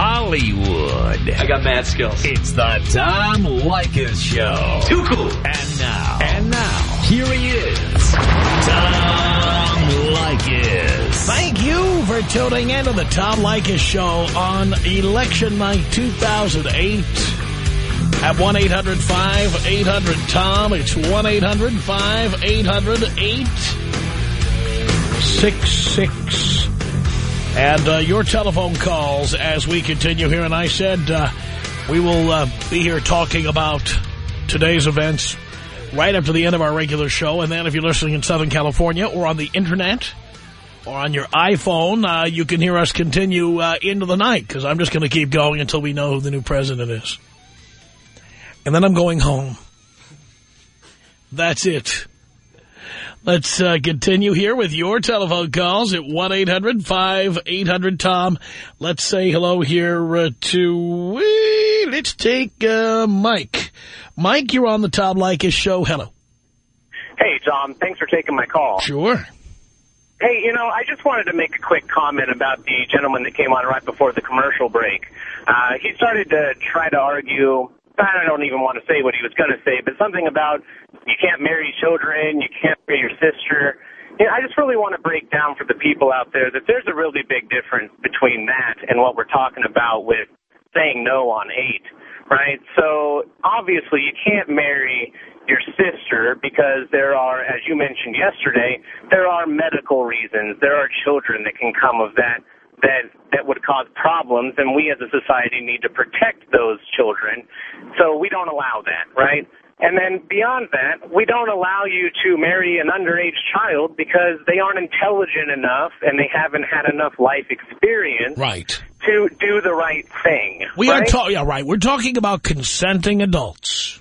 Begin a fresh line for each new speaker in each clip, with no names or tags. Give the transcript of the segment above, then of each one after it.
Hollywood.
I got mad skills.
It's the Tom Leykis Show.
Too cool.
And now. And now. Here he is. Tom Leykis.
Thank you for tuning in to the Tom Leykis Show on Election Night 2008 at 1-800-5800-TOM. It's 1-800-5800-866. And uh, your telephone calls as we continue here. And I said uh, we will uh, be here talking about today's events right up to the end of our regular show. And then if you're listening in Southern California or on the Internet or on your iPhone, uh, you can hear us continue uh, into the night because I'm just going to keep going until we know who the new president is. And then I'm going home. That's it. Let's uh, continue here with your telephone calls at 1-800-5800-TOM. Let's say hello here uh, to, uh, let's take uh, Mike. Mike, you're on the Tom Leykis show. Hello.
Hey, Tom. Thanks for taking my call.
Sure.
Hey, you know, I just wanted to make a quick comment about the gentleman that came on right before the commercial break. Uh, he started to try to argue, I don't even want to say what he was going to say, but something about you can't marry children, you can't marry your sister. You know, I just really want to break down for the people out there that there's a really big difference between that and what we're talking about with saying no on hate, right? So obviously you can't marry your sister because there are, as you mentioned yesterday, there are medical reasons. There are children that can come of that that that would cause problems, and we as a society need to protect those children. So we don't allow that, right? And then beyond that, we don't allow you to marry an underage child because they aren't intelligent enough and they haven't had enough life experience
Right.
to do the right thing.
We
right?
are talking, yeah, right. We're talking about consenting adults.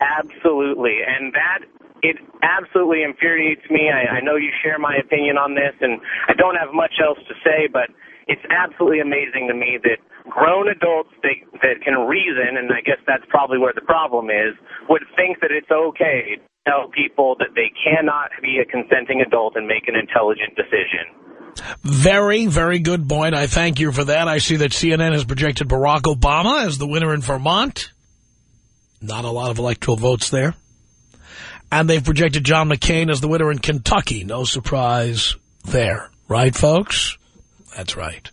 Absolutely. And that, it absolutely infuriates me. I, I know you share my opinion on this, and I don't have much else to say, but it's absolutely amazing to me that grown adults that, that can reason, and I guess that's probably where the problem is, would think that it's okay to tell people that they cannot be a consenting adult and make an intelligent decision.
Very, very good point. I thank you for that. I see that CNN has projected Barack Obama as the winner in Vermont. Not a lot of electoral votes there. And they've projected John McCain as the winner in Kentucky. No surprise there. Right, folks? That's right.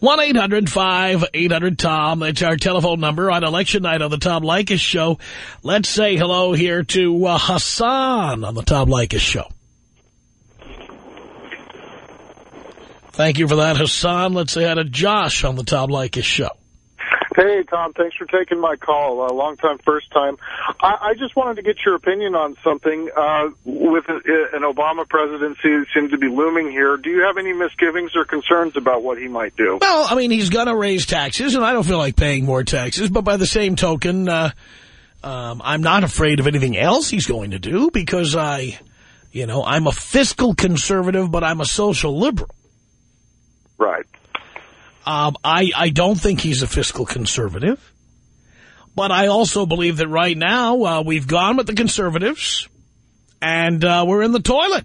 1-800-5800-TOM. That's our telephone number on election night on the Tom Leykis Show. Let's say hello here to uh, Hassan on the Tom Leykis Show. Thank you for that, Hassan. Let's say hi to Josh on the Tom Leykis Show.
Hey, Tom, thanks for taking my call. A long time, first time. I, I just wanted to get your opinion on something. Uh, with a, an Obama presidency seems to be looming here, do you have any misgivings or concerns about what he might do?
Well, I mean, he's going to raise taxes, and I don't feel like paying more taxes. But by the same token, uh, um, I'm not afraid of anything else he's going to do because I, you know, I'm a fiscal conservative, but I'm a social liberal.
Right.
Um, I, I don't think he's a fiscal conservative. But I also believe that right now uh, we've gone with the conservatives and uh, we're in the toilet.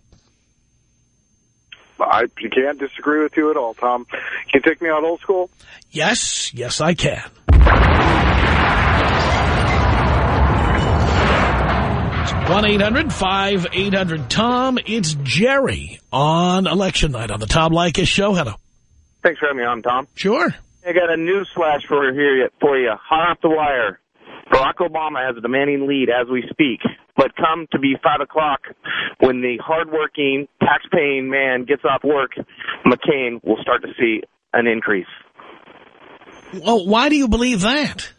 I can't disagree with you at all, Tom. Can you take me out old school?
Yes, yes, I can. one 800 tom It's Jerry on election night on the Tom Leykis show. Hello.
Thanks for having me on, Tom.
Sure.
I got a news flash for here for you. Hot off the wire. Barack Obama has a demanding lead as we speak. But come to be 5 o'clock, when the hardworking, tax-paying man gets off work, McCain will start to see an increase.
Well, why do you believe that?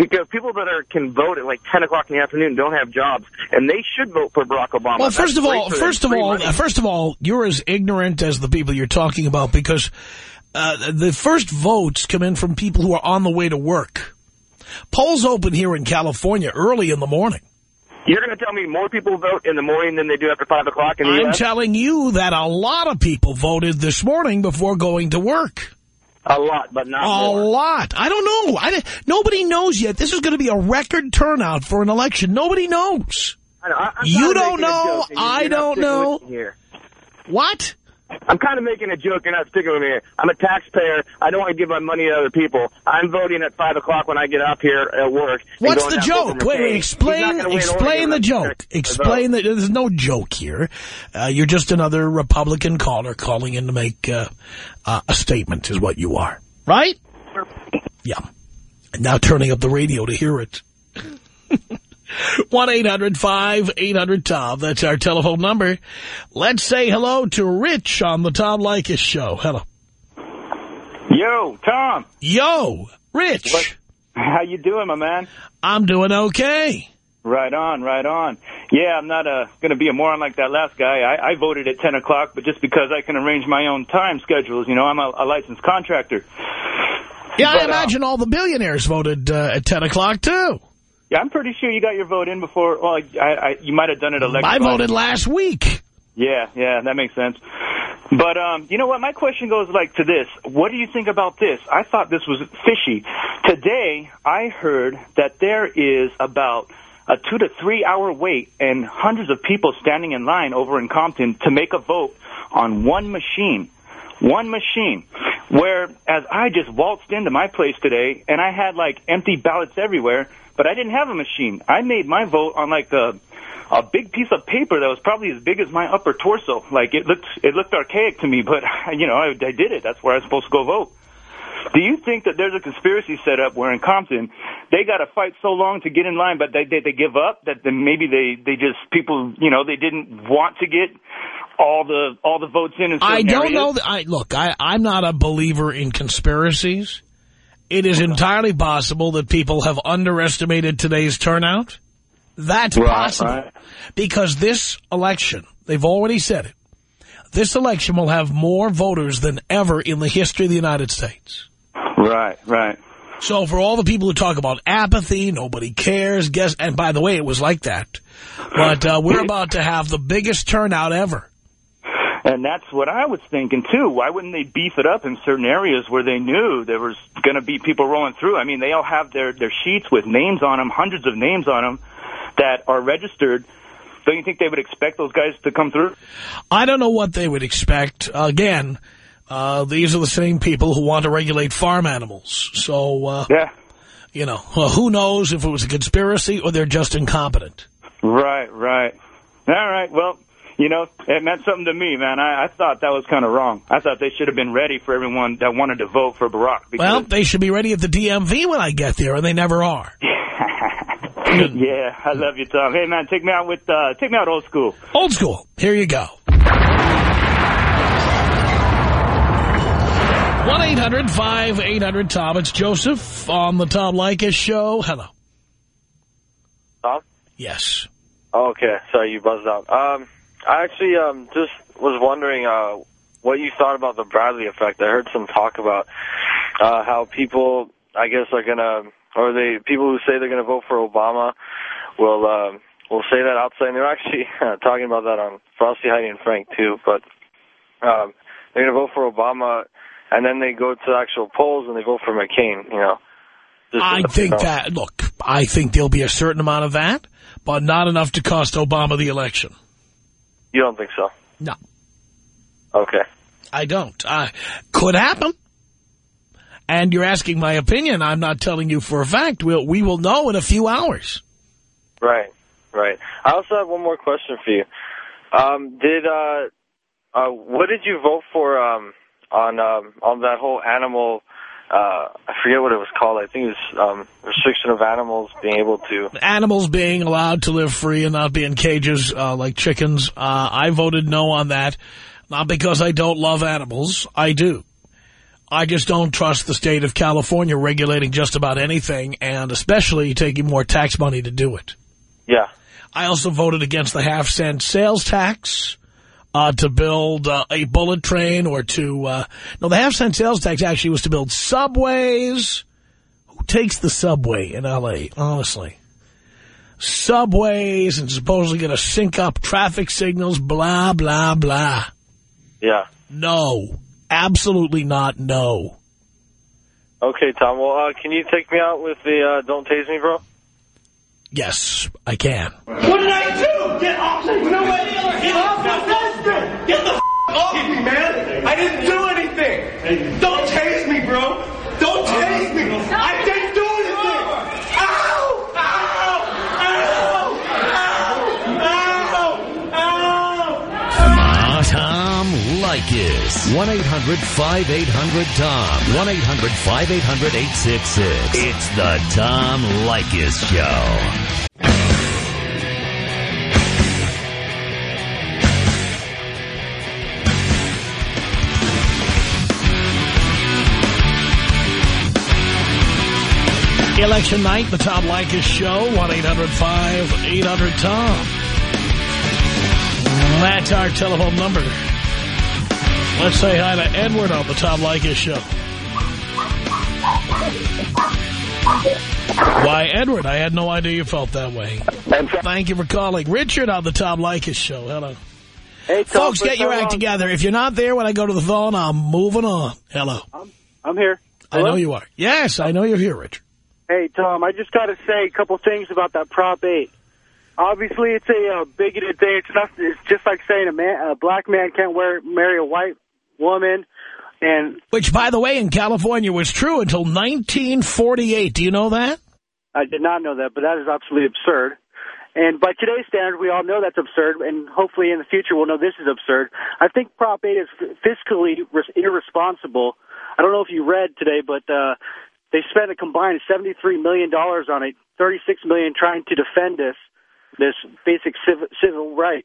Because people that are can vote at like 10 o'clock in the afternoon don't have jobs, and they should vote for Barack Obama.
Well, first
That's
of all, first of all,
money.
first of all, you're as ignorant as the people you're talking about because uh, the first votes come in from people who are on the way to work. Polls open here in California early in the morning.
You're going to tell me more people vote in the morning than they do after 5 o'clock in the
I'm
U.S.?
telling you that a lot of people voted this morning before going to work.
A lot, but not
A
more.
lot. I don't know. I, nobody knows yet. This is going to be a record turnout for an election. Nobody knows.
I know, I-
You don't know.
joke, and you're
I don't know.
Here.
What?
I'm kind of making a joke. You're not sticking with me. I'm a taxpayer. I don't want to give my money to other people. I'm voting at 5 o'clock when I get up here at work.
What's the joke? Wait, wait, explain, explain the joke. Explain that there's no joke here. Uh, you're just another Republican caller calling in to make uh, uh, a statement is what you are. Right? Yeah. And now turning up the radio to hear it. 1-800-5800-TOM. That's our telephone number. Let's say hello to Rich on the Tom Leykis show. Hello.
Yo, Tom.
Yo, Rich.
What? How you doing, my man?
I'm doing okay.
Right on, right on. Yeah, I'm not uh, going to be a moron like that last guy. I, I voted at 10 o'clock, but just because I can arrange my own time schedules, you know, I'm a, a licensed contractor.
Yeah, but, I uh, imagine uh, all the billionaires voted uh, at 10 o'clock, too.
Yeah, I'm pretty sure you got your vote in before. Well, I, I, you might have done it election.
I voted last week.
Yeah, yeah, that makes sense. But um, you know what? My question goes like to this. What do you think about this? I thought this was fishy. Today, I heard that there is about a two to three hour wait and hundreds of people standing in line over in Compton to make a vote on one machine. One machine. Whereas I just waltzed into my place today and I had like empty ballots everywhere but I didn't have a machine. I made my vote on like a a big piece of paper that was probably as big as my upper torso. Like it looked it looked archaic to me, but you know I, I did it. That's where I was supposed to go vote. Do you think that there's a conspiracy set up where in Compton they got to fight so long to get in line, but they they, they give up? That then maybe they they just people you know they didn't want to get all the all the votes in. in
I don't
areas?
know. That, I look. I I'm not a believer in conspiracies. It is entirely possible that people have underestimated today's turnout. That's right, possible. Right. Because this election, they've already said it, this election will have more voters than ever in the history of the United States.
Right, right.
So for all the people who talk about apathy, nobody cares, guess, and by the way, it was like that. But uh, we're about to have the biggest turnout ever.
And that's what I was thinking, too. Why wouldn't they beef it up in certain areas where they knew there was going to be people rolling through? I mean, they all have their, their sheets with names on them, hundreds of names on them that are registered. Don't you think they would expect those guys to come through?
I don't know what they would expect. Again, uh, these are the same people who want to regulate farm animals. So, uh,
yeah.
you know, well, who knows if it was a conspiracy or they're just incompetent.
Right, right. All right, well you know, it meant something to me, man. I, I thought that was kind of wrong. I thought they should have been ready for everyone that wanted to vote for Barack.
Well, they should be ready at the DMV when I get there, and they never are.
yeah, I love you, Tom. Hey, man, take me out with, uh, take me out old school.
Old school. Here you go. 1-800-5800-TOM. It's Joseph on the Tom Leykis show. Hello.
Tom?
Yes.
okay. Sorry, you buzzed out. Um, I actually um, just was wondering uh, what you thought about the Bradley effect. I heard some talk about uh, how people, I guess, are going to, or they people who say they're going to vote for Obama will uh, will say that outside. And they're actually talking about that on Frosty, Heidi, and Frank, too. But um, they're going to vote for Obama, and then they go to actual polls and they vote for McCain, you know.
I think that, look, I think there'll be a certain amount of that, but not enough to cost Obama the election.
You don't think so?
No.
Okay.
I don't. Uh, could happen. And you're asking my opinion. I'm not telling you for a fact. We'll, we will know in a few hours.
Right, right. I also have one more question for you. Um, did uh, uh, what did you vote for um, on um, on that whole animal uh, I forget what it was called. I think it was um, restriction of animals being able to...
Animals being allowed to live free and not be in cages uh, like chickens. Uh, I voted no on that. Not because I don't love animals. I do. I just don't trust the state of California regulating just about anything and especially taking more tax money to do it.
Yeah.
I also voted against the half-cent sales tax uh, to build uh, a bullet train or to, uh, no, the half cent sales tax actually was to build subways. Who takes the subway in L.A., honestly? Subways and supposedly going to sync up traffic signals, blah, blah, blah.
Yeah.
No. Absolutely not no.
Okay, Tom. Well, uh, can you take me out with the uh, Don't Tase Me, bro?
Yes, I can.
What did I do? Get off me. No way. Get off my. Get the off me, man. I didn't do anything. Don't chase me, bro. Don't uh-huh. chase me. I
did Leykis. 1-800-5800-TOM. 1-800-5800-866. It's the Tom Leykis Show.
Election night, the Tom Leykis Show, 1-800-5800-TOM. That's our telephone number. Let's say hi to Edward on the Tom Leykis Show. Why, Edward, I had no idea you felt that way. Thank you for calling. Richard on the Tom Leykis Show. Hello.
Hey, Tom,
Folks, get your
so
act
long-
together. If you're not there when I go to the phone, I'm moving on. Hello.
I'm here.
I know you are. Yes, I know you're here, Richard.
Hey, Tom, I just got to say a couple things about that Prop 8. Obviously, it's a uh, bigoted thing. It's, not, it's just like saying a man, a black man can't wear, marry a white woman. And
Which, by the way, in California was true until 1948. Do you know that?
I did not know that, but that is absolutely absurd. And by today's standard, we all know that's absurd, and hopefully in the future we'll know this is absurd. I think Prop 8 is fiscally irresponsible. I don't know if you read today, but uh, they spent a combined $73 million on it, 36 million trying to defend this this basic civil, civil right.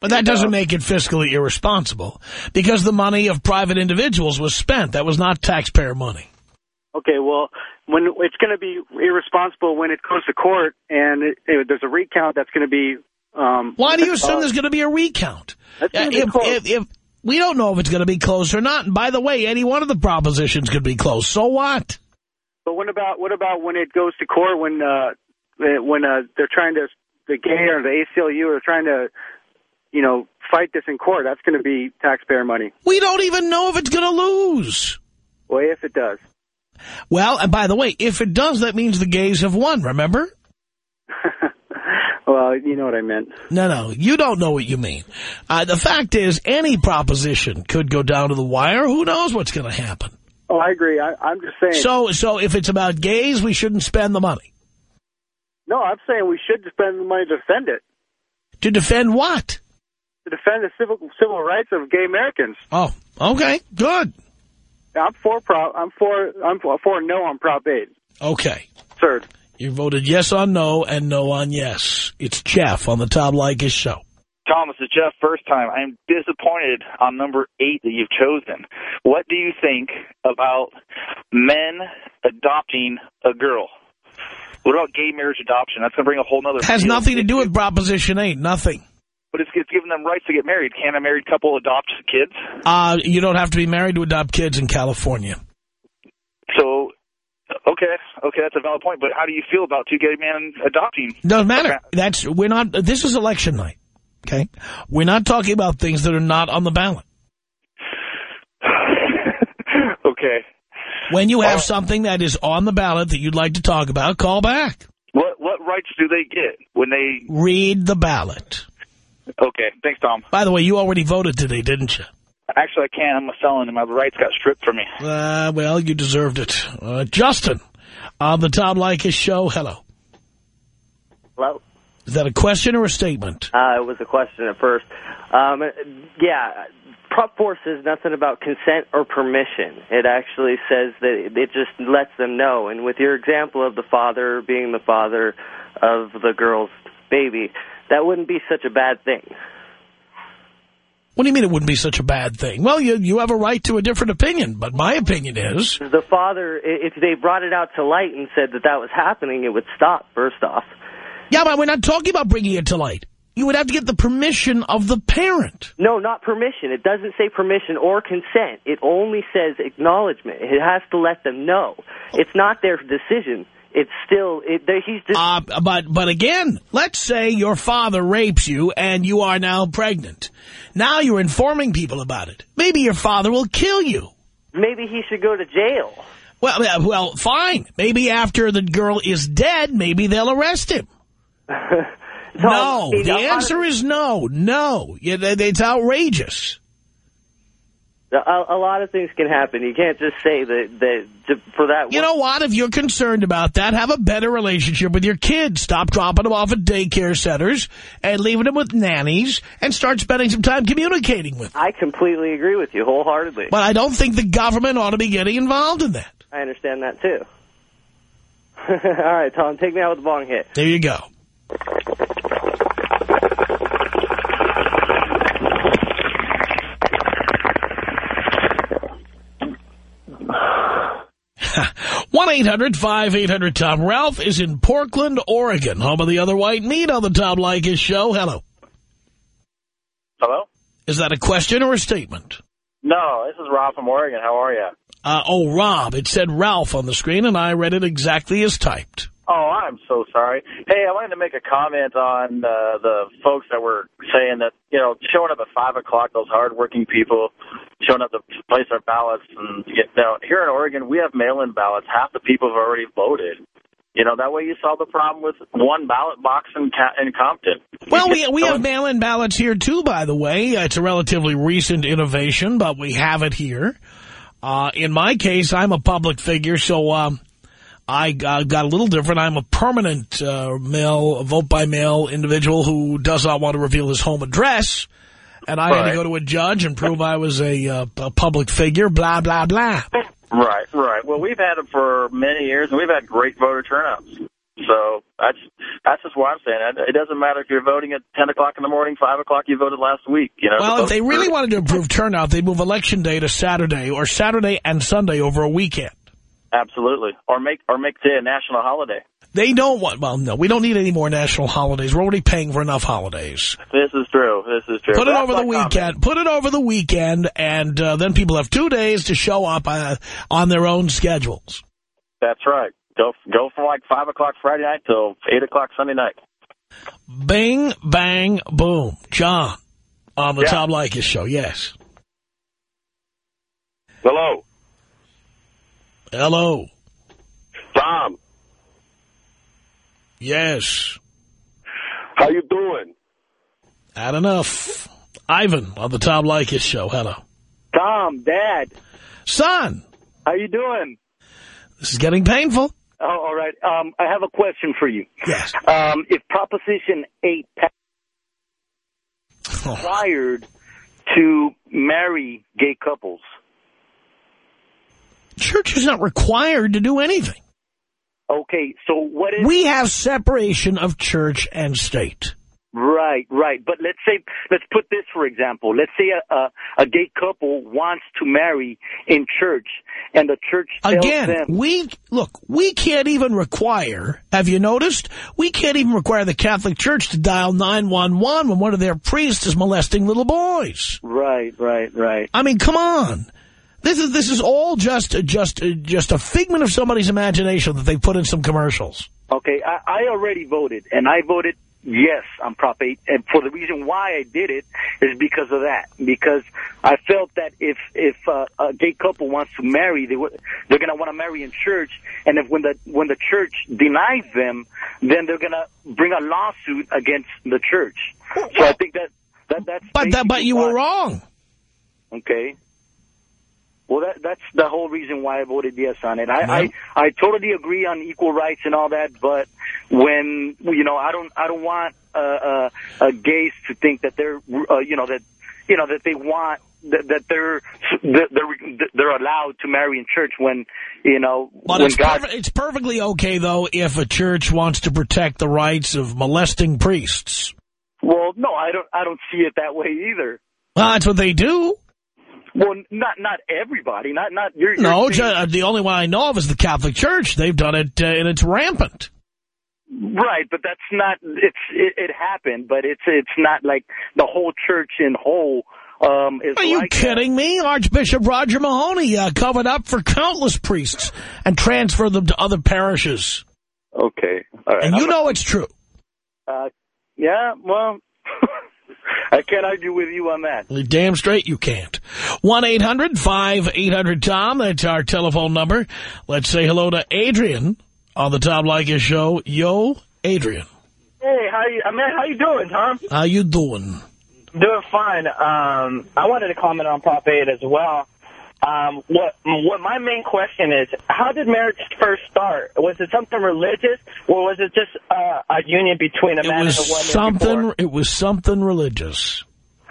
But that doesn't make it fiscally irresponsible because the money of private individuals was spent. That was not taxpayer money.
Okay, well, when it's going to be irresponsible when it goes to court and it, it, there's a recount that's going to be. Um,
Why do you assume
uh,
there's going to be a recount?
That's be
if, if, if we don't know if it's going to be closed or not. And by the way, any one of the propositions could be closed. So what?
But what about what about when it goes to court when uh, when uh, they're trying to the gay or the ACLU are trying to you know fight this in court? That's going to be taxpayer money.
We don't even know if it's going to lose.
Well, if it does.
Well, and by the way, if it does, that means the gays have won, remember?
Well, you know what I meant.
No, no, you don't know what you mean. Uh, the fact is, any proposition could go down to the wire. Who knows what's going to happen?
Oh, I agree. I, I'm just saying.
So, so if it's about gays, we shouldn't spend the money.
no, I'm saying we should spend the money to defend it,
To defend what?
To defend the civil civil rights of gay Americans.
Oh, okay, good.
I'm for prop. I'm for. I'm for, for no on Prop 8.
Okay.
Third.
You voted yes on no and no on yes. It's Jeff on the Tom Leykis show.
Thomas, it's Jeff. First time. I'm disappointed on number eight that you've chosen. What do you think about men adopting a girl? What about gay marriage adoption? That's going to bring a whole other.
Has nothing to do with Proposition 8, nothing.
But it's, it's giving them rights to get married. Can a married couple adopt kids?
Uh, you don't have to be married to adopt kids in California.
So, okay, okay, that's a valid point. But how do you feel about two gay men adopting?
Doesn't matter. That's we're not. This is election night. Okay, we're not talking about things that are not on the ballot.
Okay.
When you have something that is on the ballot that you'd like to talk about, call back.
What what rights do they get when they?
Read the ballot.
Okay, thanks, Tom.
By the way, you already voted today, didn't you?
Actually, I can't. I'm a felon, and my rights got stripped from me.
Uh, well, you deserved it. Uh, Justin, on the Tom Leykis show, hello.
Hello?
Is that a question or a statement?
Uh, it was a question at first. Um, yeah, Prop 4 says nothing about consent or permission. It actually says that it just lets them know. And with your example of the father being the father of the girl's baby, that wouldn't be such a bad thing.
What do you mean it wouldn't be such a bad thing? Well, you you have a right to a different opinion, but my opinion is...
The father, if they brought it out to light and said that that was happening, it would stop, first off.
Yeah, but we're not talking about bringing it to light. You would have to get the permission of the parent.
No, not permission. It doesn't say permission or consent. It only says acknowledgement. It has to let them know. It's not their decision. It's still, it, he's just...
Uh, but but again, let's say your father rapes you and you are now pregnant. Now you're informing people about it. Maybe your father will kill you.
Maybe he should go to jail.
Well, well, fine. Maybe after the girl is dead, maybe they'll arrest him. no, the
a lot of-
answer is no, no. It's outrageous.
A, a lot of things can happen. You can't just say that, that to, for that.
You know what? If you're concerned about that, have a better relationship with your kids. Stop dropping them off at daycare centers and leaving them with nannies and start spending some time communicating with them.
I completely agree with you wholeheartedly.
But I don't think the government ought to be getting involved in that.
I understand that, too. All right, Tom, take me out with the bong hit.
There you go. one 800 tom Ralph is in Portland, Oregon, home of the other white meat on the Tom Leykis show. Hello.
Hello?
Is that a question or a statement?
No, this is Rob from Oregon. How are you?
Uh, oh, Rob. It said Ralph on the screen, and I read it exactly as typed.
Oh, I'm so sorry. Hey, I wanted to make a comment on uh, the folks that were saying that, you know, showing up at 5 o'clock, those hardworking people showing up to place their ballots. And you know, here in Oregon, we have mail-in ballots. Half the people have already voted. You know, that way you solve the problem with one ballot box in, in Compton.
Well, we we have mail-in ballots here, too, by the way. It's a relatively recent innovation, but we have it here. Uh, in my case, I'm a public figure, so um, I uh, got a little different. I'm a permanent uh, mail, vote-by-mail individual who does not want to reveal his home address. And I
right.
had to go to a judge and prove I was a, uh, a public figure, blah, blah, blah.
Right, right. Well, we've had it for many years, and we've had great voter turnouts. So that's that's just what I'm saying. It doesn't matter if you're voting at 10 o'clock in the morning, 5 o'clock you voted last week. You know.
Well, if they really wanted to improve turnout, they'd move Election Day to Saturday or Saturday and Sunday over a weekend.
Absolutely. Or make or make today a national holiday.
They don't want, well, no, we don't need any more national holidays. We're already paying for enough holidays.
This is true. This is true.
Put it
That's
over the weekend.
comment.
Put it over the weekend, and uh, then people have two days to show up uh, on their own schedules.
That's right. Go go from like 5 o'clock Friday night till 8 o'clock Sunday night.
Bing, bang, boom. John, on the
Yeah.
Tom Leykis show, yes.
Hello.
Hello.
Tom,
Yes.
how you doing?
Had enough. Ivan on the Tom Leykis show. Hello.
Tom, Dad,
Son,
how you doing?
this is getting painful.
Oh, all right. Um, I have a question for you.
Yes.
Um, if Proposition 8 passed
Oh.
required to marry gay couples,
Church is not required to do anything.
okay, so what is...
We have separation of church and state.
Right, right. But let's say, let's put this for example. Let's say a, a, a gay couple wants to marry in church, and the church tells
Again,
them...
we look, we can't even require, have you noticed? We can't even require the Catholic Church to dial 911 when one of their priests is molesting little boys.
Right, right, right.
I mean, come on. This is this is all just just just a figment of somebody's imagination that they put in some commercials.
Okay, I, I already voted, and I voted yes on Prop 8. And for the reason why I did it is because of that. Because I felt that if if uh, a gay couple wants to marry, they w they're going to want to marry in church. And if when the when the church denies them, then they're going to bring a lawsuit against the church. So I think that that that's
But that, but you were wrong.
Okay. Well, that that's the whole reason why I voted yes on it. I. I I totally agree on equal rights and all that, but when you know, I don't I don't want uh, uh, uh, gays to think that they're uh, you know that you know that they want that, that they're that they're they're allowed to marry in church when you know
But
when
it's,
God.
perf- it's perfectly okay, though, if a church wants to protect the rights of molesting priests.
Well, no, I don't I don't see it that way either.
Well, that's what they do.
Well, not not everybody, not not you're
No, uh, the only one I know of is the Catholic Church. They've done it, uh, and it's rampant.
Right, but that's not. It's it, it happened, but it's it's not like the whole church in whole um, is
Are you
like
kidding me? Archbishop Roger Mahony uh, covered up for countless priests and transferred them to other parishes.
Okay, all right.
And you
I'm-
know it's true.
Uh, yeah, well, I can't argue with you on that.
Well, Damn straight you can't. 1-800-5800-TOM. That's our telephone number. Let's say hello to Adrian on the Tom Leykis show. Yo, Adrian.
Hey, how you, uh, man? How you doing, Tom?
How you doing?
Doing fine. Um, I wanted to comment on Prop 8 as well. Um, what what my main question is, how did marriage first start? Was it something religious, or was it just uh, a union between a
It
man and a woman?
It was something.
before?
It was something religious.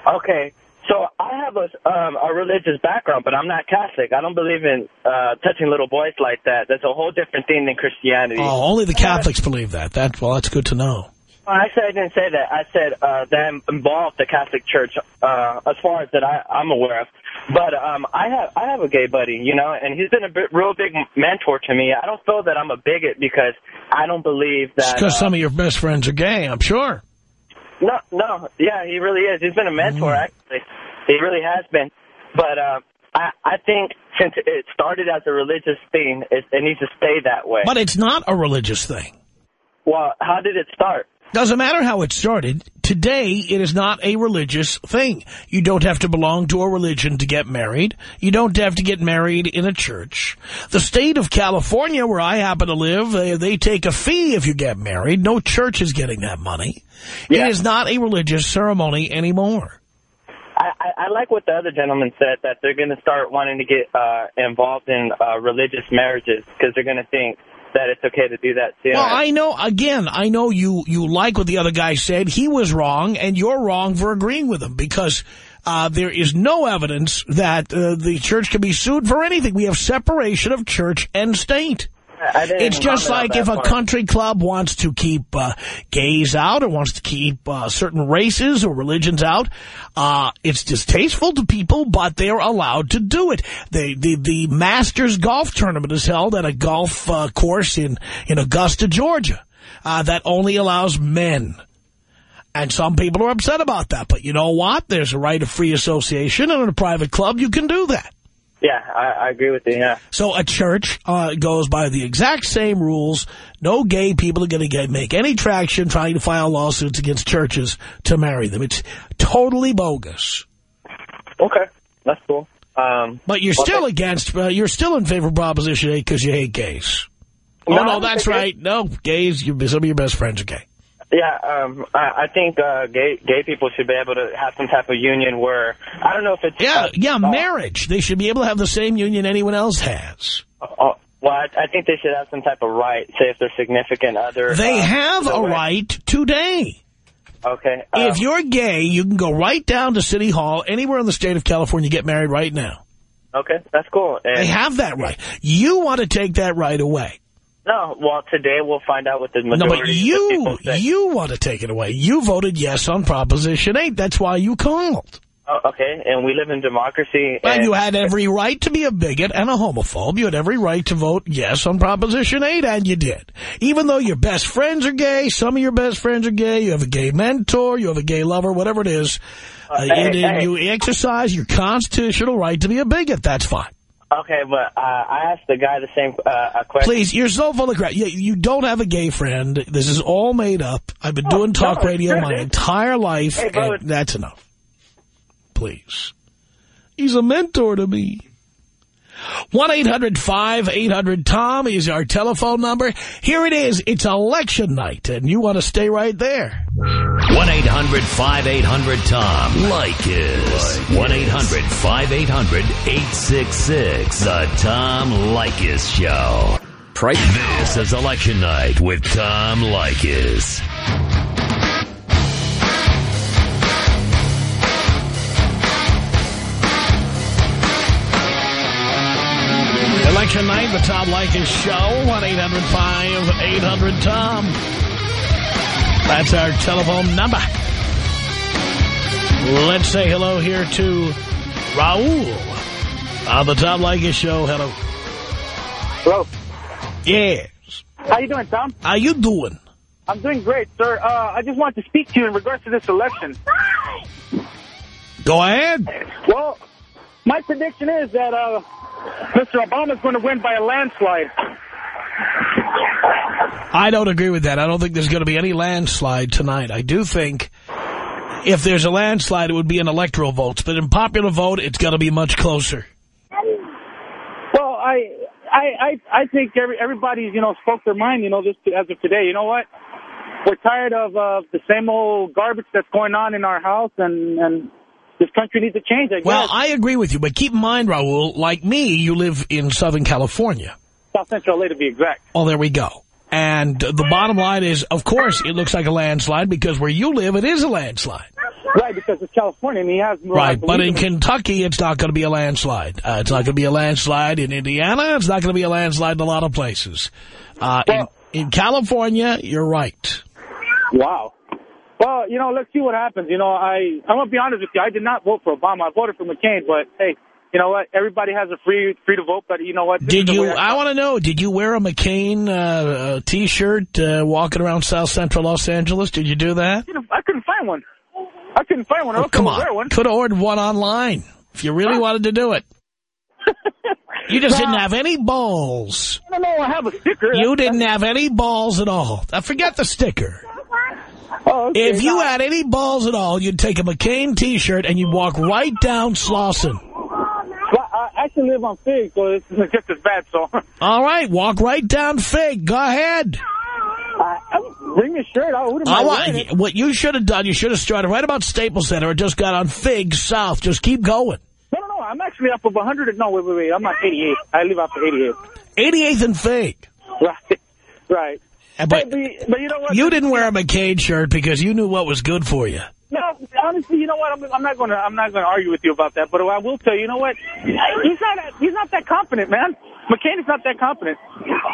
Okay, so I have a um, a religious background, but I'm not Catholic. I don't believe in uh, touching little boys like that. That's a whole different thing than Christianity.
Oh, only the Catholics believe that. That well, that's good to know.
Actually, I didn't say that. I said uh, that involved the Catholic Church, uh, as far as that I, I'm aware of. But um, I have I have a gay buddy, you know, and he's been a bit, real big mentor to me. I don't feel that I'm a bigot because I don't believe that.
Because
uh,
some of your best friends are gay, I'm sure.
no, no, yeah, he really is. He's been a mentor,
Mm.
actually. He really has been. But uh, I I think since it started as a religious thing, it, it needs to stay that way.
But it's not a religious thing.
well, how did it start?
Doesn't matter how it started. Today, it is not a religious thing. You don't have to belong to a religion to get married. You don't have to get married in a church. The state of California, where I happen to live, they, they take a fee if you get married. No church is getting that money. It is not a religious ceremony anymore.
I, I, I like what the other gentleman said that they're going to start wanting to get uh, involved in uh, religious marriages because they're going to think that it's okay to do that too.
Well, I know, again, I know you, you like what the other guy said. He was wrong, and you're wrong for agreeing with him because uh, there is no evidence that uh, the church can be sued for anything. We have separation of church and state. It's just like if a country club wants to keep uh, gays out or wants to keep uh, certain races or religions out, uh, it's distasteful to people, but they're allowed to do it. The, the, the Masters golf tournament is held at a golf uh, course in, in Augusta, Georgia, uh, that only allows men. And some people are upset about that. But you know what? There's a right of free association, and in a private club, you can do that.
Yeah, I, I agree with you. Yeah.
So a church uh, goes by the exact same rules. No gay people are going to get make any traction trying to file lawsuits against churches to marry them. It's totally bogus.
Okay, that's cool. Um,
But you're still against, uh, you're still in favor of Proposition 8 because you hate gays.
No,
oh, no, that's right. No, gays, you, some of your best friends are gay.
Yeah, um, I, I think uh, gay gay people should be able to have some type of union where I don't know if it's
Yeah,
uh,
yeah,
uh,
marriage. They should be able to have the same union anyone else has.
uh, well, I, I think they should have some type of right. Say if their significant other.
They
uh,
have a
way-
right today.
Okay. uh,
If you're gay, you can go right down to City Hall, anywhere in the state of California, get married right now.
Okay, that's cool. And
They have that right. You want to take that right away.
No, well, today we'll find out what the
No,
majority
but
of the
you, you want to take it away. You voted yes on Proposition 8. That's why you called.
Oh, okay, and we live in democracy.
And you had every right to be a bigot and a homophobe. You had every right to vote yes on Proposition 8, and you did. Even though your best friends are gay, some of your best friends are gay, you have a gay mentor, you have a gay lover, whatever it is, uh,
hey,
and, and
hey.
you exercise your constitutional right to be a bigot. That's fine.
Okay, but uh, I asked the guy the same uh, a question.
Please, you're so full of crap. You, you don't have a gay friend. This is all made up. I've been doing talk
Oh, no,
radio my entire life,
Hey, bro,
that's enough. Please. He's a mentor to me. 1-800-5800-TOM is our telephone number. Here it is. It's election night, and you want to stay right there.
1-800-5800-TOM. Leykis. 1-800-5800-866. The Tom Leykis Show. Price. This is election night with Tom Leykis.
Election night, the Tom Leykis Show, 1-800-5800-TOM. That's our telephone number. Let's say hello here to Raul on the Tom Leykis Show. Hello.
Hello.
Yes.
How you doing, Tom?
How you doing?
I'm doing great, sir. Uh, I just want to speak to you in regards to this election.
Go ahead.
Well, my prediction is that uh, Mr. Obama's going to win by a landslide.
I don't agree with that. I don't think there's going to be any landslide tonight. I do think if there's a landslide, it would be in electoral votes. But in popular vote, it's going to be much closer.
Well, I, I, I, I think every, everybody's, you know, spoke their mind, you know, just as of today. You know what? We're tired of uh, the same old garbage that's going on in our house, and and
this country needs a change, I guess.
Well, I agree with you, but keep in mind, Raul, like me, you live in Southern California.
South Central LA to be exact.
Oh, there we go. And the bottom line is, of course, it looks like a landslide because where you live, it is a landslide.
Right, because it's California and he has...
Right, but in Kentucky, it's not going to be a landslide. Uh, it's not going to be a landslide in Indiana. It's not going to be a landslide in a lot of places. Uh, in, in California, you're right.
Wow. Well, you know, let's see what happens. You know, I, I'm going to be honest with you. I did not vote for Obama. I voted for McCain, but hey, you know what? Everybody has a free free to vote, but you know what? This
Did you,
way
I want to know, did you wear a McCain uh, uh, T-shirt uh, walking around South Central Los Angeles? Did you do that?
You know, I couldn't find one. I couldn't find one. I
Oh,
was
come
gonna wear one.
on. Could have ordered one online if you really wanted to do it. You just didn't have any balls.
I don't know. I have a sticker.
You didn't have any balls at all. I forget the sticker.
Oh, okay.
If you had any balls at all, you'd take a McCain T-shirt and you'd walk right down Slauson.
I actually live on Fig, so it's just as bad. So
All right, walk right down Fig. Go ahead.
bring me a shirt. I wouldn't
I
mind
want, what you should have done, you should have started right about Staples Center and just got on Fig South. Just keep going.
No, no, no. I'm actually up of 100. No, wait, wait, wait. I'm on 88. I live off of 88.
88th and Fig.
Right, right.
But,
but, but you know what?
you didn't wear a McCain shirt because you knew what was good for you.
No, honestly, you know what? I'm, I'm not going to. I'm not going to argue with you about that. But I will tell you, you know what? He's not. He's not that confident, man. McCain is not that confident.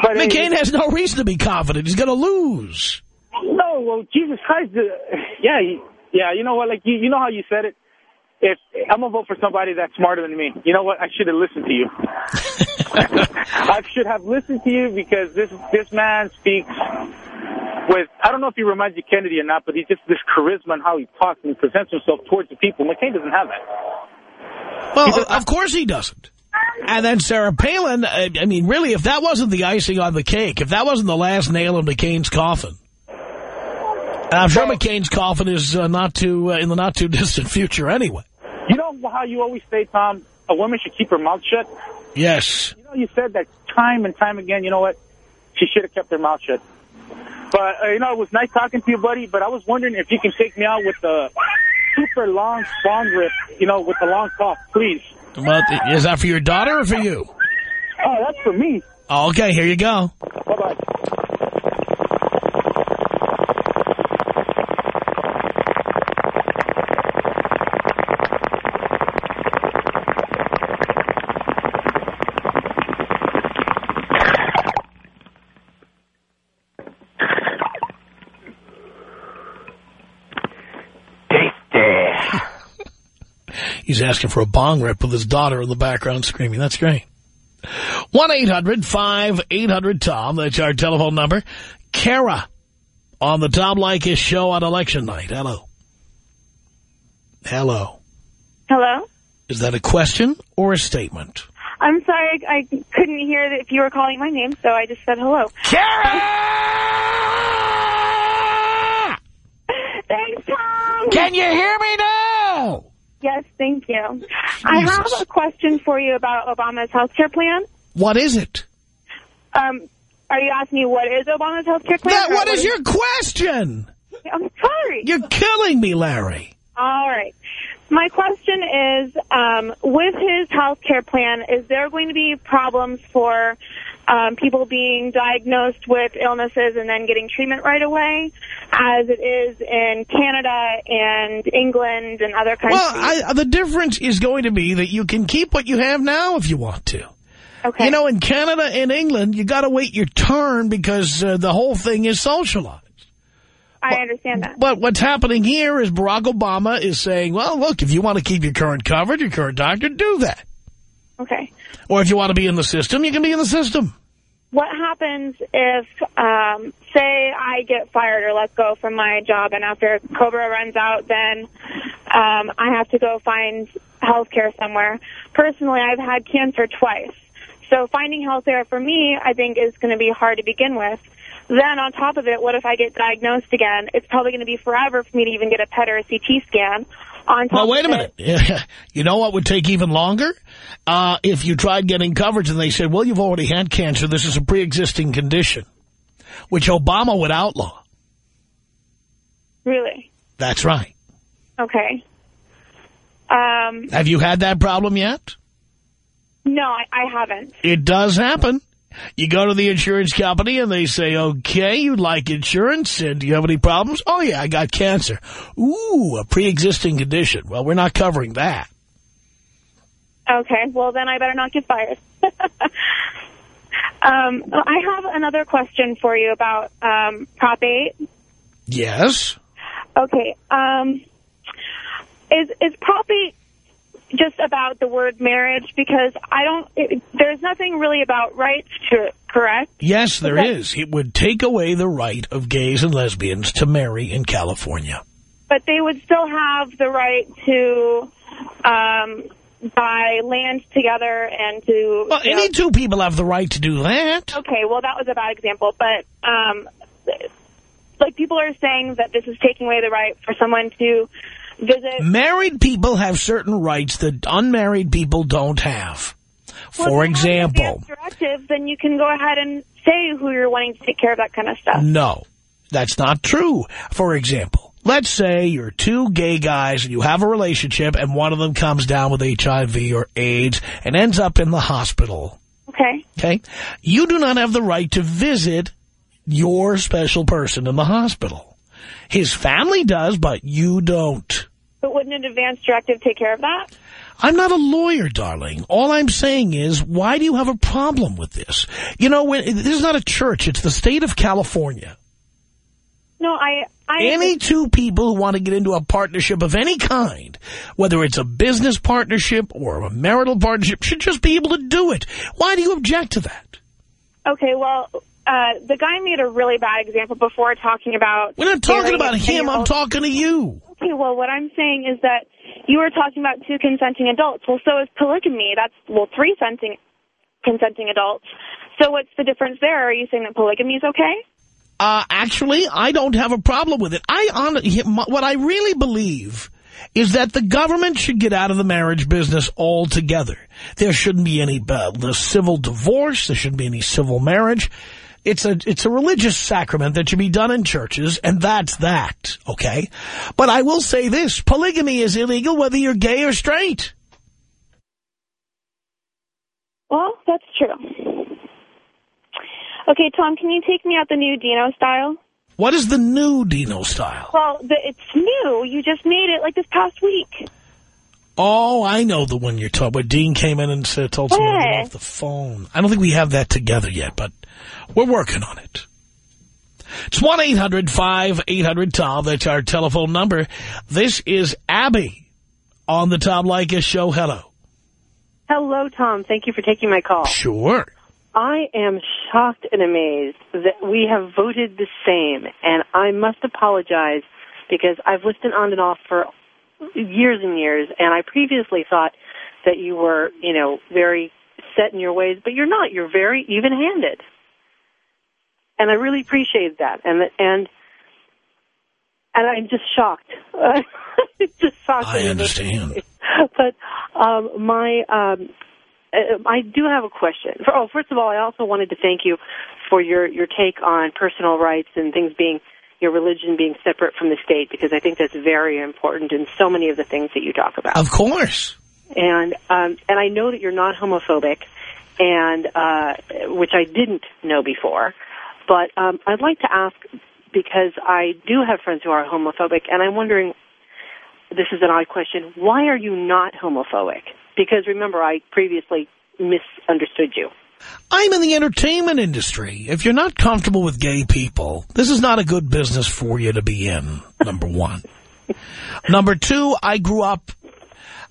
But hey,
McCain has no reason to be confident. He's going to lose.
No, well, Jesus Christ. Uh, yeah, yeah. You know what? Like you, you know how you said it. If I'm gonna vote for somebody that's smarter than me, you know what? I should have listened to you. I should have listened to you because this this man speaks with I don't know if he reminds you of Kennedy or not, but he's just this charisma and how he talks and he presents himself towards the people. McCain doesn't have that.
Well, of course he doesn't. And then Sarah Palin, I I mean, really, if that wasn't the icing on the cake, if that wasn't the last nail in McCain's coffin, and I'm sure McCain's coffin is uh, not too uh, in the not too distant future anyway.
You know how you always say, Tom, a woman should keep her mouth shut.
Yes.
You know, you said that time and time again. You know what? She should have kept her mouth shut. But uh, you know, it was nice talking to you, buddy. But I was wondering if you can take me out with the super long song rip. You know, with the long cough, please.
Well, is that for your daughter or for you?
Oh, that's for me.
Oh, okay, here you go.
Bye bye
He's asking for a bong rip with his daughter in the background screaming. That's great. 1-800-5800-TOM. That's our telephone number. Kara on the Tom Leykis show on election night. Hello. Hello.
Hello?
Is that a question or a statement?
I'm sorry, I, I couldn't hear if you were calling my name, so I just said hello. Kara! Thanks, Tom.
Can you hear me now?
Yes, thank you. I have a question for you about Obama's health care plan.
What is it?
Um, are you asking me what is Obama's health care plan?
That, what is your question?
I'm sorry.
You're killing me, Larry.
All right. My question is, um, with his health care plan, is there going to be problems for um, people being diagnosed with illnesses and then getting treatment right away, as it is in Canada and England and other countries?
Well, I, the difference is going to be that you can keep what you have now if you want to.
Okay.
You know, in Canada and England, you got to wait your turn because uh, the whole thing is socialized.
I understand that.
But what's happening here is Barack Obama is saying, well, look, if you want to keep your current coverage, your current doctor, do that.
Okay.
Or if you want to be in the system, you can be in the system.
What happens if, um, say, I get fired or let go from my job, and after COBRA runs out, then um, I have to go find health care somewhere? Personally, I've had cancer twice. So finding health care for me, I think, is going to be hard to begin with. Then on top of it, what if I get diagnosed again? It's probably going to be forever for me to even get a PET or a CT scan. On top
Well, wait a minute. you know what would take even longer? Uh, if you tried getting coverage and they said, well, you've already had cancer. This is a pre-existing condition, which Obama would outlaw.
Really?
That's right.
Okay. Um,
Have you had that problem yet?
no, I, I haven't.
It does happen. You go to the insurance company and they say, okay, you'd like insurance, and do you have any problems? Oh, yeah, I got cancer. Ooh, a pre-existing condition. Well, we're not covering that.
Okay, well then I better not get fired. um, I have another question for you about um, Prop 8.
Yes.
Okay, um, is is Prop 8 just about the word marriage? Because I don't, it, there's nothing really about rights to it, correct?
Yes, there
Okay.
is. It would take away the right of gays and lesbians to marry in California.
But they would still have the right to um, buy land together and to...
Well,
you know-
any two people have the right to do that.
Okay, well, that was a bad example, but um, like people are saying that this is taking away the right for someone to visit.
Married people have certain rights that unmarried people don't have.
Well,
For
if you have
example,
directive, then you can go ahead and say who you're wanting to take care of that kind of stuff.
no, that's not true. For example, let's say you're two gay guys and you have a relationship and one of them comes down with HIV or AIDS and ends up in the hospital.
Okay.
Okay? You do not have the right to visit your special person in the hospital. His family does, but you don't.
But wouldn't an advance directive take care of that?
I'm not a lawyer, darling. All I'm saying is, why do you have a problem with this? You know, when, this is not a church. It's the state of California.
No, I... I
Any two people who want to get into a partnership of any kind, whether it's a business partnership or a marital partnership, should just be able to do it. Why do you object to that?
Okay, well, uh, the guy made a really bad example before talking about...
We're not talking about him. I'm talking to you.
Okay, well, what I'm saying is that you were talking about two consenting adults. Well, so is polygamy. That's, well, three consenting, consenting adults. So what's the difference there? Are you saying that polygamy is okay?
Uh, actually, I don't have a problem with it. I on what I really believe is that the government should get out of the marriage business altogether. There shouldn't be any uh, the civil divorce. There shouldn't be any civil marriage. It's a it's a religious sacrament that should be done in churches, and that's that. Okay, but I will say this: polygamy is illegal whether you're gay or straight.
Well, that's true. Okay, Tom, can you take me out the new Dino style?
What is the new Dino style?
Well, the, it's new. You just made it like this past week.
Oh, I know the one you're talking about. Dean came in and said, told someone to get off the phone. I don't think we have that together yet, but we're working on it. It's 1-800-5800-TOM. That's our telephone number. This is Abby on the Tom Leykis show. Hello.
Hello, Tom. Thank you for taking my call.
Sure.
I am shocked and amazed that we have voted the same, and I must apologize because I've listened on and off for years and years, and I previously thought that you were, you know, very set in your ways, but you're not. You're very even-handed, and I really appreciate that. And and and I'm just shocked. just shocked.
I understand.
But um, my um, uh, I do have a question. Oh, first of all, I also wanted to thank you for your your take on personal rights and things being your religion being separate from the state because I think that's very important in so many of the things that you talk about.
Of course.
And um, and I know that you're not homophobic, and uh, which I didn't know before. But um, I'd like to ask because I do have friends who are homophobic, and I'm wondering. This is an odd question. Why are you not homophobic? Because remember, I previously misunderstood you.
I'm in the entertainment industry. If you're not comfortable with gay people, this is not a good business for you to be in, number one. number two, I grew up,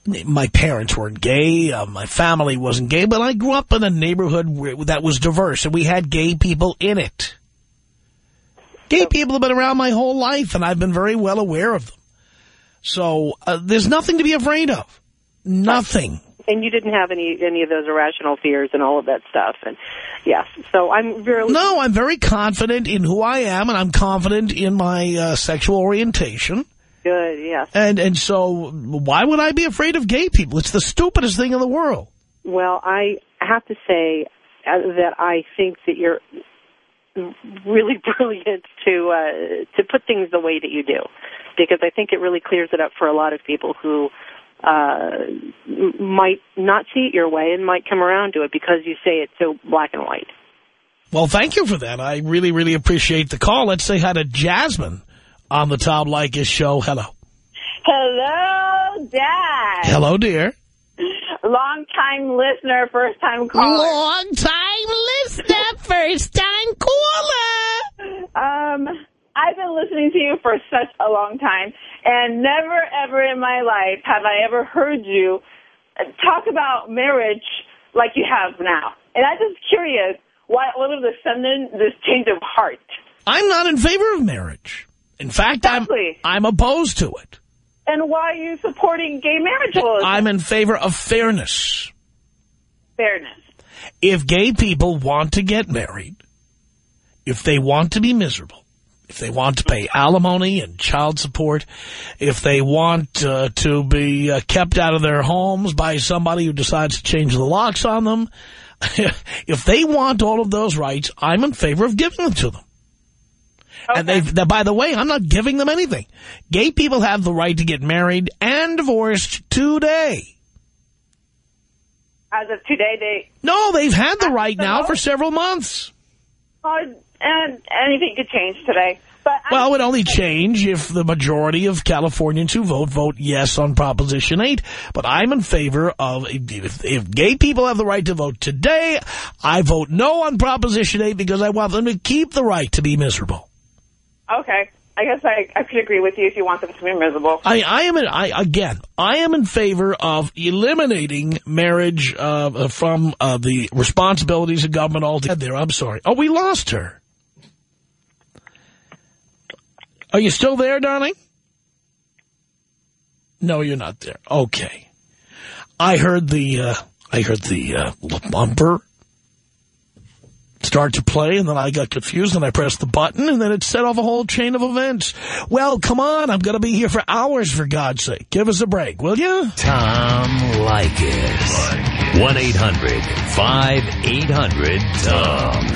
my parents weren't gay, uh, my family wasn't gay, but I grew up in a neighborhood where, that was diverse, and we had gay people in it. Gay people have been around my whole life, and I've been very well aware of them. So uh, there's nothing to be afraid of. Nothing.
And you didn't have any any of those irrational fears and all of that stuff. And yes, so I'm very
No, I'm very confident in who I am, and I'm confident in my uh, sexual orientation.
Good. Yes.
And and so, why would I be afraid of gay people? It's the stupidest thing in the world.
Well, I have to say uh, that I think that you're really brilliant to uh, to put things the way that you do, because I think it really clears it up for a lot of people who uh, might not see it your way and might come around to it because you say it's so black and white.
Well, thank you for that. I really, really appreciate the call. Let's say hi to Jasmine on the Tom Leykis show. Hello.
Hello, Dad.
Hello, dear.
Long time listener, first time caller.
Long time listener, first time caller.
Um, I've been listening to you for such a long time, and never ever in my life have I ever heard you talk about marriage like you have now. And I'm just curious, why, what was the sudden this change of heart?
I'm not in favor of marriage. In fact, I'm, I'm opposed to it.
And why are you supporting gay marriage laws?
I'm in favor of fairness.
Fairness.
If gay people want to get married, if they want to be miserable, if they want to pay alimony and child support, if they want uh, to be uh, kept out of their homes by somebody who decides to change the locks on them, if they want all of those rights, I'm in favor of giving them to them. And they, by the way, I'm not giving them anything. Gay people have the right to get married and divorced today.
As of today, they...
No, they've had the right now for several months.
Uh, and anything could change today. But
Well, it would only change if the majority of Californians who vote vote yes on Proposition 8. But I'm in favor of, if, if gay people have the right to vote today, I vote no on Proposition 8 because I want them to keep the right to be miserable.
Okay. I guess I, I could agree with you if you want them to be miserable.
I, I am, in, I again, I am in favor of eliminating marriage uh, from uh, the responsibilities of government altogether. I'm sorry. Oh, we lost her. Are you still there, darling? No, you're not there. Okay. I heard the, uh, I heard the uh, bumper start to play, and then I got confused, and I pressed the button, and then it set off a whole chain of events. Well, come on, I'm going to be here for hours, for God's sake. Give us a break, will you?
Tom Leykis. 1-800-5800-TOM.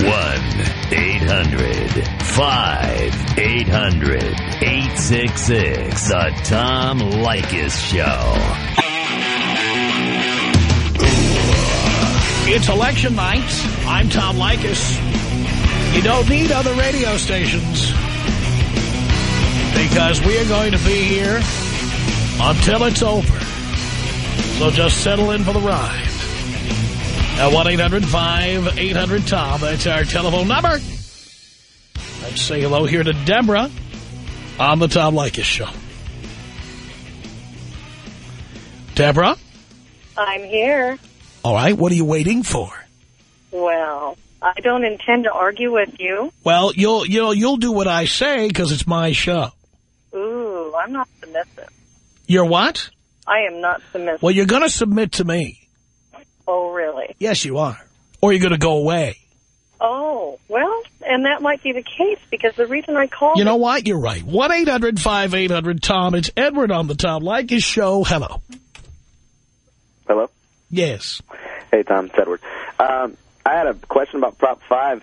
1-800-5800-866. The Tom Leykis Show.
It's election night. I'm Tom Leykis. You don't need other radio stations because we are going to be here until it's over. So just settle in for the ride. At 1-800-5800-TOM. That's our telephone number. Let's say hello here to Deborah on the Tom Leykis Show. Deborah?
I'm here.
All right, what are you waiting for?
Well, I don't intend to argue with you.
Well, you'll you'll you'll do what I say because it's my show.
Ooh, I'm not submissive.
You're what?
I am not submissive.
Well, you're going to submit to me.
Oh, really?
Yes, you are. Or you're going to go away.
Oh, well, and that might be the case because the reason I called...
You know what? You're right. 1-800-5800-TOM. It's Edward on the Tom Leykis show. Hello.
Hello?
Yes.
Hey, Tom. It's Edward. Um, I had a question about Prop 5.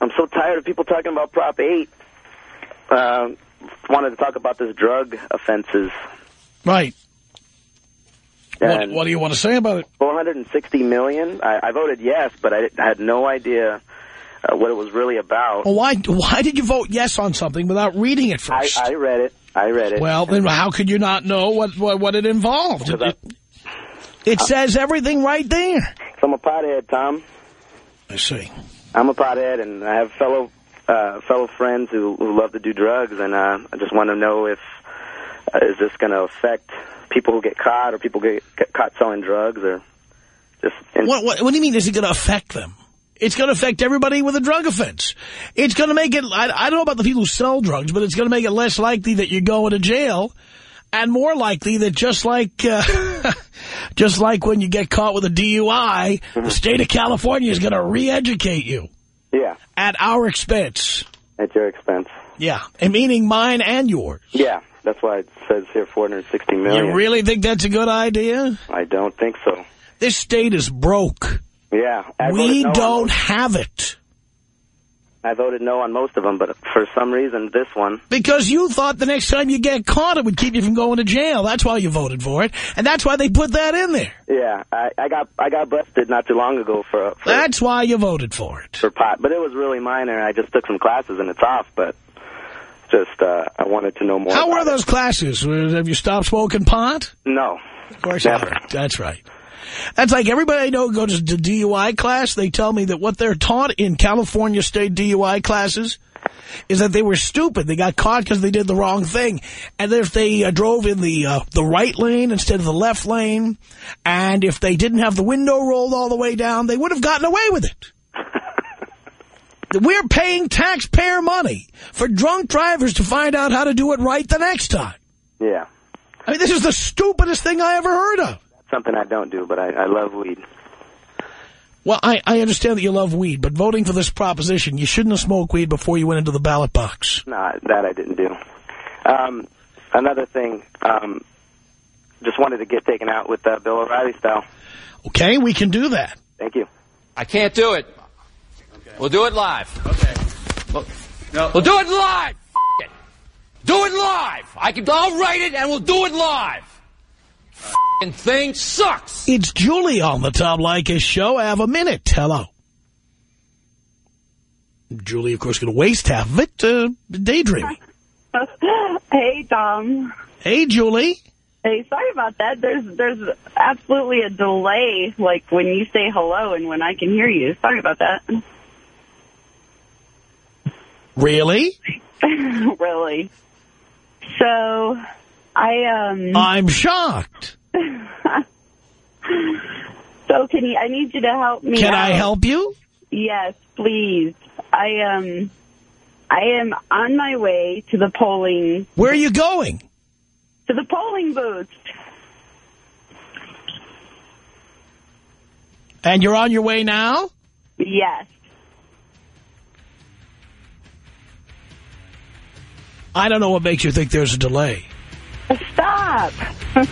I'm so tired of people talking about Prop 8. Uh, wanted to talk about this drug offenses.
Right. What, what do you want to say about it?
460 million. I, I voted yes, but I, I had no idea uh, what it was really about.
Well, why why did you vote yes on something without reading it
I,
first?
I read it. I read it.
well, then how could you not know what what, what it involved? It, it,
Uh,
says everything right there.
So I'm a pothead, Tom.
I see.
I'm a pothead, and I have fellow uh, fellow friends who, who love to do drugs, and uh, I just want to know if uh, is this going to affect people who get caught, or people get, get caught selling drugs, or just.
What, what, what do you mean is it going to affect them? It's going to affect everybody with a drug offense. It's going to make it, I, I don't know about the people who sell drugs, but it's going to make it less likely that you're going to jail and more likely that just like, uh, just like when you get caught with a DUI, the state of California is going to re-educate you
Yeah,
at our expense.
at your expense.
Yeah, and meaning mine and yours.
Yeah, that's why it says here 460 million.
You really think that's a good idea?
I don't think so.
This state is broke.
Yeah, I
we
voted no on
don't have it.
I voted no on most of them, but for some reason, this one.
Because you thought the next time you get caught, it would keep you from going to jail. That's why you voted for it. And that's why they put that in there.
Yeah, I, I got I got busted not too long ago for, for
That's why you voted for it.
for pot, but it was really minor. I just took some classes and it's off, but just uh, I wanted to know more.
How were those classes? Uh, Have you stopped smoking pot?
No,
Of course
Never.
haven't. That's right. That's like everybody I know goes to DUI class. They tell me that what they're taught in California state DUI classes is that they were stupid. They got caught because they did the wrong thing. And if they uh, drove in the uh, the right lane instead of the left lane, and if they didn't have the window rolled all the way down, they would have gotten away with it. We're paying taxpayer money for drunk drivers to find out how to do it right the next time.
yeah,
I mean, this is the stupidest thing I ever heard of.
Something I don't do, but I, I love weed.
Well, I, I understand that you love weed, but voting for this proposition, you shouldn't have smoked weed before you went into the ballot box.
No, that I didn't do. Um, another thing, um, just wanted to get taken out with uh, Bill O'Reilly style.
Okay, we can do that.
Thank you.
I can't do it. Okay. We'll do it live. Okay. We'll, we'll do it live. F- it. Do it live. I can. I'll write it and we'll do it live. F***ing thing sucks.
It's Julie on the Tom Leykis show. I have a minute. Hello. Julie, of course, going to waste half of it uh, daydreaming.
hey, Tom.
Hey, Julie.
Hey, sorry about that. There's there's absolutely a delay, like when you say hello and when I can hear you. Sorry about that.
Really?
really. So, I um.
I'm shocked.
so can you? I need you to help me.
Can I help you?
Yes, please. I um. I am on my way to the polling.
Where are you going?
To the polling booth.
And you're on your way now?
Yes.
I don't know what makes you think there's a delay.
Stop.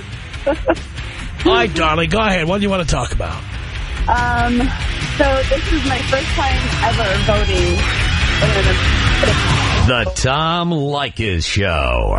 All right, darling, go ahead. What do you want to talk about?
Um, so this is my first time ever voting
The Tom Leykis Show.